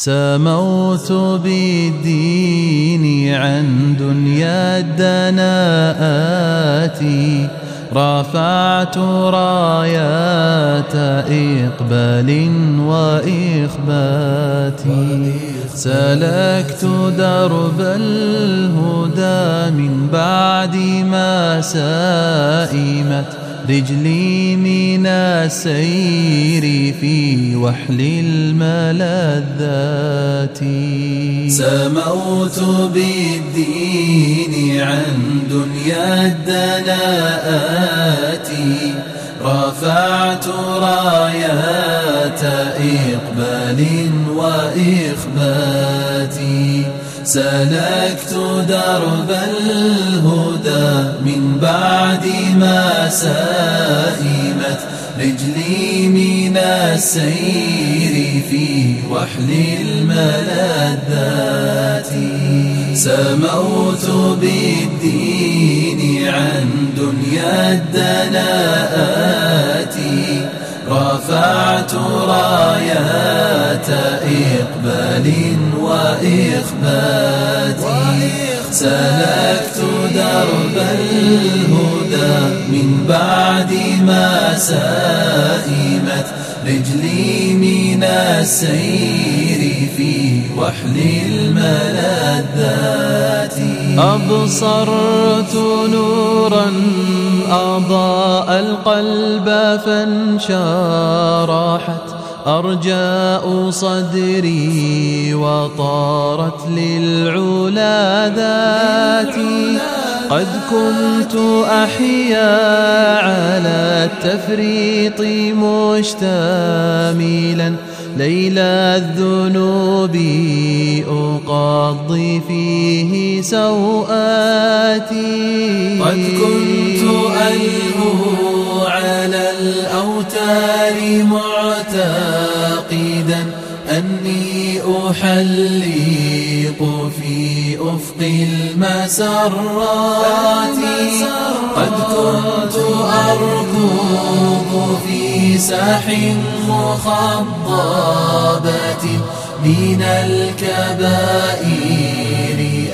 سموت بالدين عن دنيا الدناءات. رفعت رايات إقبال وإخبات. سلكت درب الهدى من بعد ما سائمت. رجلي من السير في وحل الملذات. سموت بالدين عن دنيا الدناءات. رفعت رايات إقبال وإخبات. سلكت درب الهدى من بعد ما سائمت. رجلي من السير في وحل الملذات. سموت بالدين عن دنيا الدناءات. رفعت رايات إقبال وإخبات. سلكت درب الهدى من بعد ما سائمت رجلي من السير في وحل الملذات. أبصرت نورا أضاء القلب فانشرحت أرجاء صدري وطارت للعلا ذاتي. قد كنت أحيا على التفريط مشتملا ليلى الذنوب أقضي فيه سوآتي. قد كنت ألهو على الأوتار معتقدا أني أحلق في أفق المسرات. قد كنت أركض في ساح مخضبة من الكبائر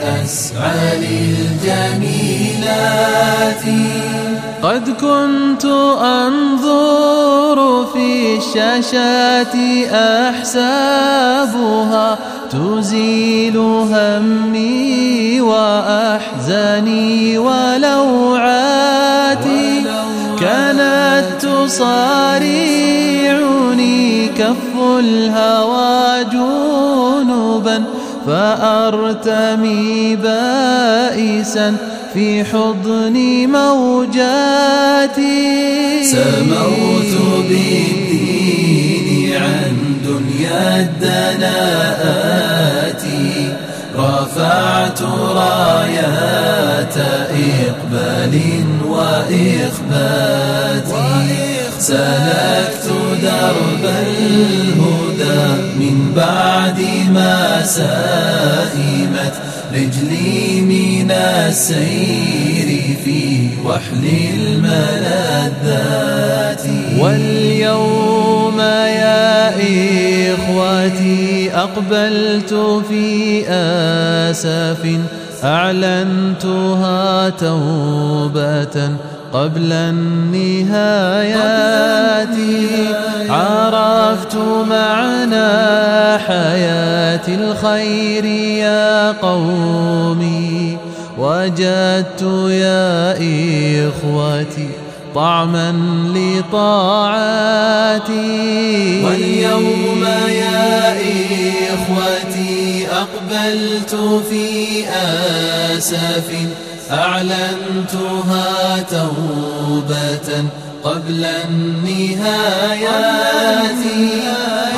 أسعى للجميلات. قد كنت أنظر في الشاشات أحسابها تزيل همي وأحزاني ولوعاتي كانت تصارعني كف الهوى جنوبا فأرتمي بائسا في حضن موجاتي. سموت بالدين عن دنيا الدناءات رفعت رايات إقبال وإخبات سلكت درب الهدى من بعد ما سائمت رجلي من السير في وحل الملذات. واليوم يا إخوتي أقبلت في آسف أعلنتها توبة قبل النهايات. عرفت معنى حياة الخير يا قومي وجدت يا إخوتي طعما لطاعاتي. واليوم يا إخوتي أقبلت في آسف أعلنتها توبة قبل النهايات.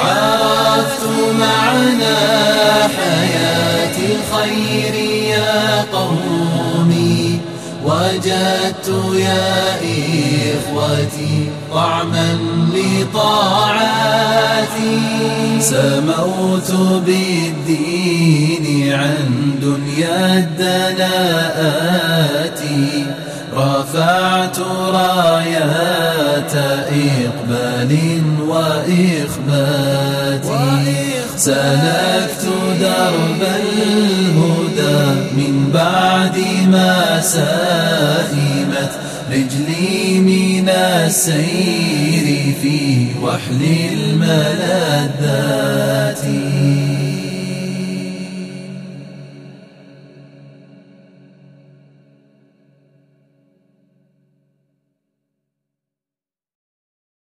عرفت معنى حياة الخير يا قومي وجدت يا إخوتي طعما لطاعاتي. سموت بالدين عن دنيا الدناءات. رفعت رايات إقبال وإخبات. سلكت درب الهدى من بعد ما سائمت رجلي من السير في وحل الملذات.